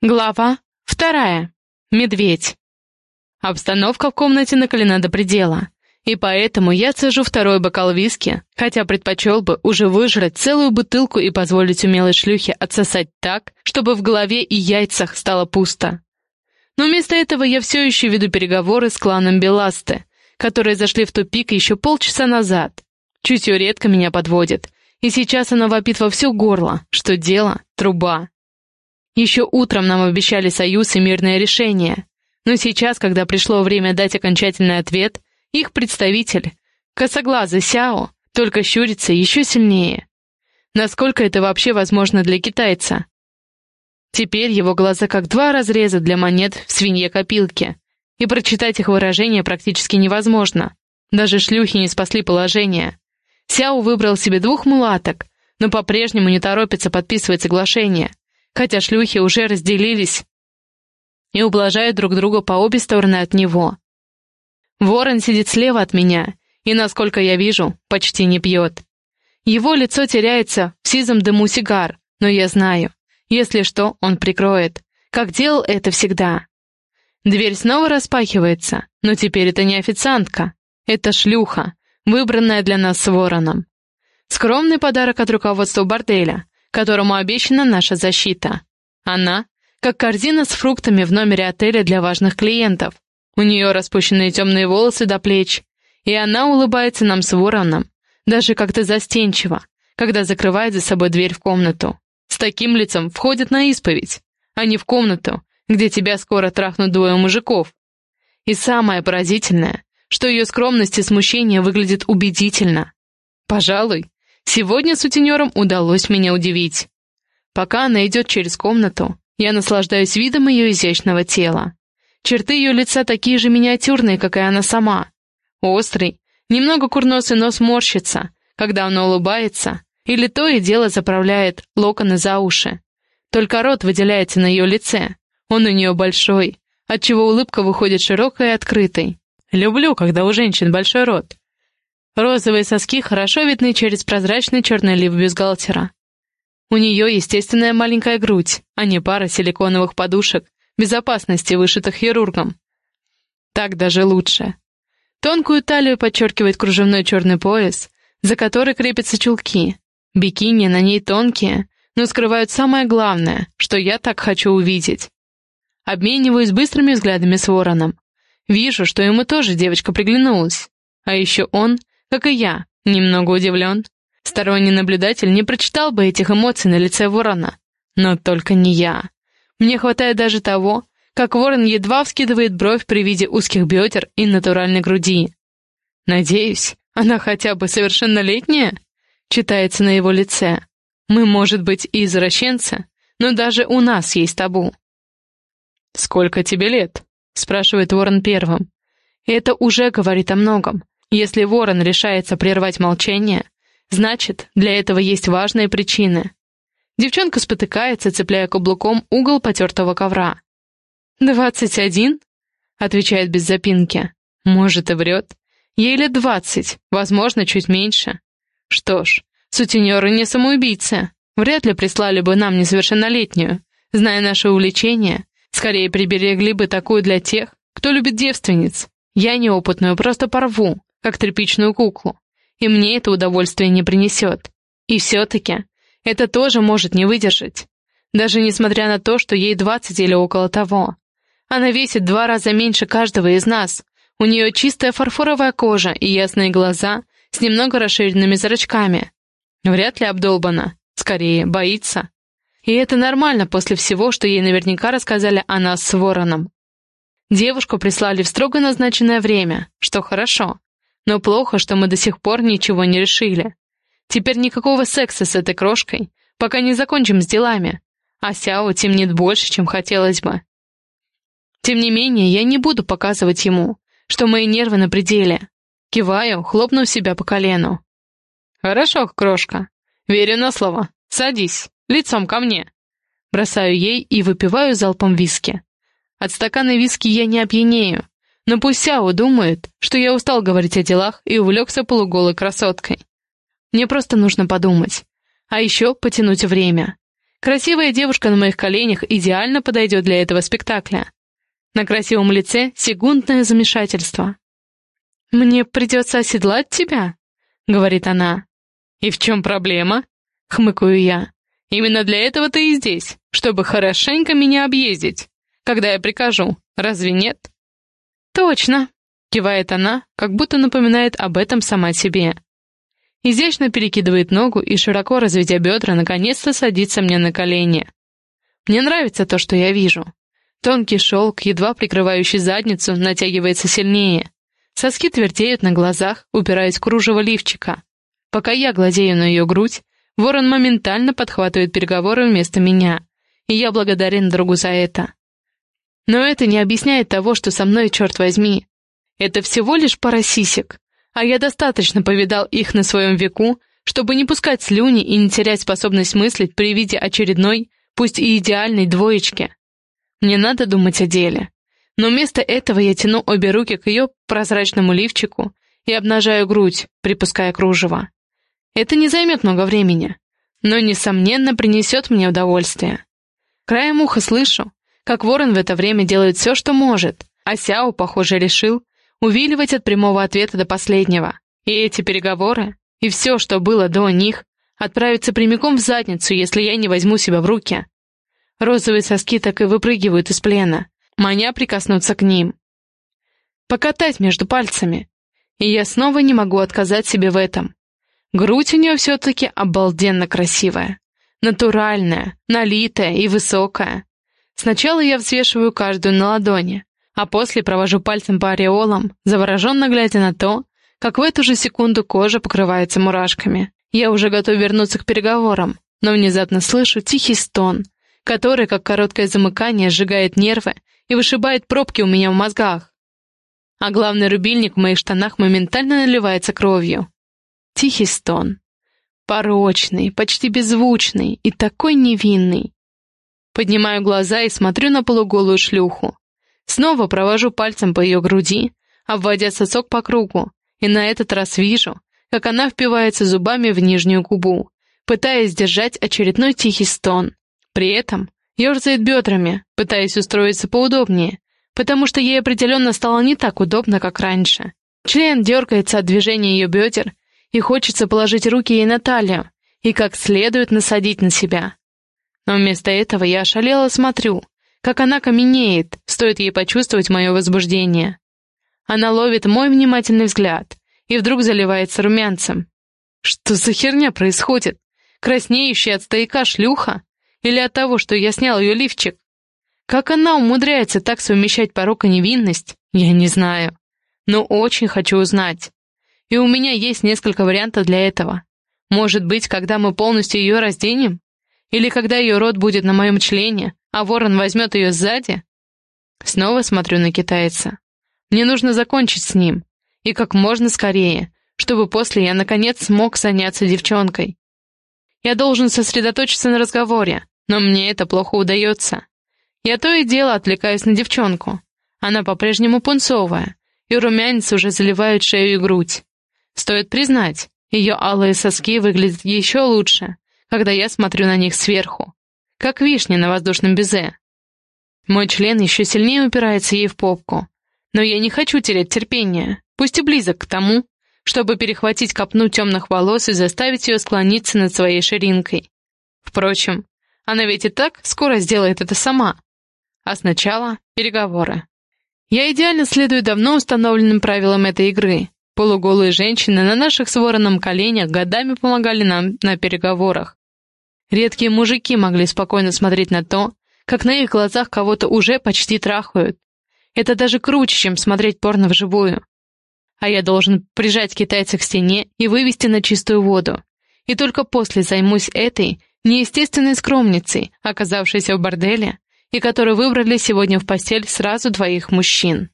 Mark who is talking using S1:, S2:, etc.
S1: Глава вторая. Медведь. Обстановка в комнате накалена до предела, и поэтому я цежу второй бокал виски, хотя предпочел бы уже выжрать целую бутылку и позволить умелой шлюхе отсосать так, чтобы в голове и яйцах стало пусто. Но вместо этого я все еще веду переговоры с кланом Беласты, которые зашли в тупик еще полчаса назад. Чутье редко меня подводит, и сейчас она вопит во все горло, что дело — труба. Еще утром нам обещали союз и мирное решение, но сейчас, когда пришло время дать окончательный ответ, их представитель, косоглазый Сяо, только щурится еще сильнее. Насколько это вообще возможно для китайца? Теперь его глаза как два разреза для монет в свинье-копилке, и прочитать их выражение практически невозможно. Даже шлюхи не спасли положение. Сяо выбрал себе двух мулаток, но по-прежнему не торопится подписывать соглашение хотя шлюхи уже разделились и ублажают друг друга по обе стороны от него. Ворон сидит слева от меня и, насколько я вижу, почти не пьет. Его лицо теряется в сизом дыму сигар, но я знаю, если что, он прикроет, как делал это всегда. Дверь снова распахивается, но теперь это не официантка, это шлюха, выбранная для нас с вороном. Скромный подарок от руководства борделя, которому обещана наша защита. Она — как корзина с фруктами в номере отеля для важных клиентов. У нее распущенные темные волосы до плеч, и она улыбается нам с вороном, даже как-то застенчиво, когда закрывает за собой дверь в комнату. С таким лицом входит на исповедь, а не в комнату, где тебя скоро трахнут двое мужиков. И самое поразительное, что ее скромность и смущение выглядят убедительно. Пожалуй, Сегодня сутенерам удалось меня удивить. Пока она идет через комнату, я наслаждаюсь видом ее изящного тела. Черты ее лица такие же миниатюрные, как и она сама. Острый, немного курносый нос морщится, когда она улыбается, или то и дело заправляет локоны за уши. Только рот выделяется на ее лице. Он у нее большой, отчего улыбка выходит широкой и открытой. Люблю, когда у женщин большой рот. Розовые соски хорошо видны через прозрачный черный лиф бюстгальтера. У нее естественная маленькая грудь, а не пара силиконовых подушек, безопасности, вышитых хирургом. Так даже лучше. Тонкую талию подчеркивает кружевной черный пояс, за который крепятся чулки. Бикини на ней тонкие, но скрывают самое главное, что я так хочу увидеть. Обмениваюсь быстрыми взглядами с вороном. Вижу, что ему тоже девочка приглянулась. А еще он как и я, немного удивлен. Сторонний наблюдатель не прочитал бы этих эмоций на лице ворона. Но только не я. Мне хватает даже того, как ворон едва вскидывает бровь при виде узких бедер и натуральной груди. «Надеюсь, она хотя бы совершеннолетняя?» читается на его лице. «Мы, может быть, и извращенцы, но даже у нас есть табу». «Сколько тебе лет?» — спрашивает ворон первым. И это уже говорит о многом. Если ворон решается прервать молчание, значит, для этого есть важные причины. Девчонка спотыкается, цепляя каблуком угол потертого ковра. «Двадцать один?» — отвечает без запинки. Может, и врет. Ей лет двадцать, возможно, чуть меньше. Что ж, сутенеры не самоубийцы. Вряд ли прислали бы нам несовершеннолетнюю. Зная наше увлечение, скорее приберегли бы такую для тех, кто любит девственниц. Я неопытную просто порву, как тряпичную куклу, и мне это удовольствие не принесет. И все-таки это тоже может не выдержать, даже несмотря на то, что ей двадцать или около того. Она весит два раза меньше каждого из нас, у нее чистая фарфоровая кожа и ясные глаза с немного расширенными зрачками. Вряд ли обдолбана, скорее, боится. И это нормально после всего, что ей наверняка рассказали о нас с Вороном. Девушку прислали в строго назначенное время, что хорошо. Но плохо, что мы до сих пор ничего не решили. Теперь никакого секса с этой крошкой, пока не закончим с делами. А Сяо темнит больше, чем хотелось бы. Тем не менее, я не буду показывать ему, что мои нервы на пределе. Киваю, хлопнув себя по колену. «Хорошо, крошка. Верю на слово. Садись, лицом ко мне». Бросаю ей и выпиваю залпом виски. От стакана виски я не опьянею, но пусть Сяо думает, что я устал говорить о делах и увлекся полуголой красоткой. Мне просто нужно подумать. А еще потянуть время. Красивая девушка на моих коленях идеально подойдет для этого спектакля. На красивом лице секундное замешательство. «Мне придется оседлать тебя», — говорит она. «И в чем проблема?» — хмыкаю я. «Именно для этого ты и здесь, чтобы хорошенько меня объездить, когда я прикажу, разве нет?» «Точно», — кивает она, как будто напоминает об этом сама себе. Изящно перекидывает ногу и, широко разведя бедра, наконец-то садится мне на колени. Мне нравится то, что я вижу. Тонкий шелк, едва прикрывающий задницу, натягивается сильнее. Соски твердеют на глазах, упираясь в кружево лифчика. Пока я гладею на ее грудь, ворон моментально подхватывает переговоры вместо меня, и я благодарен другу за это. Но это не объясняет того, что со мной, черт возьми. Это всего лишь пара сисек, а я достаточно повидал их на своем веку, чтобы не пускать слюни и не терять способность мыслить при виде очередной, пусть и идеальной двоечки. Мне надо думать о деле. Но вместо этого я тяну обе руки к ее прозрачному лифчику и обнажаю грудь, припуская кружево. Это не займет много времени, но, несомненно, принесет мне удовольствие. Краем уха слышу, как ворон в это время делает все, что может, а Сяо, похоже, решил увиливать от прямого ответа до последнего. И эти переговоры, и все, что было до них, отправятся прямиком в задницу, если я не возьму себя в руки. Розовые соски так и выпрыгивают из плена, маня прикоснуться к ним. Покатать между пальцами. И я снова не могу отказать себе в этом. Грудь у нее все-таки обалденно красивая. Натуральная, налитая и высокая. Сначала я взвешиваю каждую на ладони, а после провожу пальцем по ореолам, завороженно глядя на то, как в эту же секунду кожа покрывается мурашками. Я уже готов вернуться к переговорам, но внезапно слышу тихий стон, который, как короткое замыкание, сжигает нервы и вышибает пробки у меня в мозгах. А главный рубильник в моих штанах моментально наливается кровью. Тихий стон. Порочный, почти беззвучный и такой невинный. Поднимаю глаза и смотрю на полуголую шлюху. Снова провожу пальцем по ее груди, обводя сосок по кругу, и на этот раз вижу, как она впивается зубами в нижнюю губу, пытаясь сдержать очередной тихий стон. При этом ерзает бедрами, пытаясь устроиться поудобнее, потому что ей определенно стало не так удобно, как раньше. Член дергается от движения ее бедер, и хочется положить руки ей на талию и как следует насадить на себя. Но вместо этого я ошалело смотрю, как она каменеет, стоит ей почувствовать мое возбуждение. Она ловит мой внимательный взгляд и вдруг заливается румянцем. Что за херня происходит? Краснеющая от стояка шлюха? Или от того, что я снял ее лифчик? Как она умудряется так совмещать порок и невинность, я не знаю. Но очень хочу узнать. И у меня есть несколько вариантов для этого. Может быть, когда мы полностью ее разденем? Или когда ее рот будет на моем члене, а ворон возьмет ее сзади? Снова смотрю на китайца. Мне нужно закончить с ним. И как можно скорее, чтобы после я наконец смог заняться девчонкой. Я должен сосредоточиться на разговоре, но мне это плохо удается. Я то и дело отвлекаюсь на девчонку. Она по-прежнему пунцовая, и румянец уже заливает шею и грудь. Стоит признать, ее алые соски выглядят еще лучше, когда я смотрю на них сверху, как вишня на воздушном безе. Мой член еще сильнее упирается ей в попку, но я не хочу терять терпение, пусть и близок к тому, чтобы перехватить копну темных волос и заставить ее склониться над своей ширинкой. Впрочем, она ведь и так скоро сделает это сама. А сначала переговоры. Я идеально следую давно установленным правилам этой игры. Полуголые женщины на наших с вороном коленях годами помогали нам на переговорах. Редкие мужики могли спокойно смотреть на то, как на их глазах кого-то уже почти трахают. Это даже круче, чем смотреть порно вживую а я должен прижать китайца к стене и вывести на чистую воду. И только после займусь этой неестественной скромницей, оказавшейся в борделе, и которую выбрали сегодня в постель сразу двоих мужчин.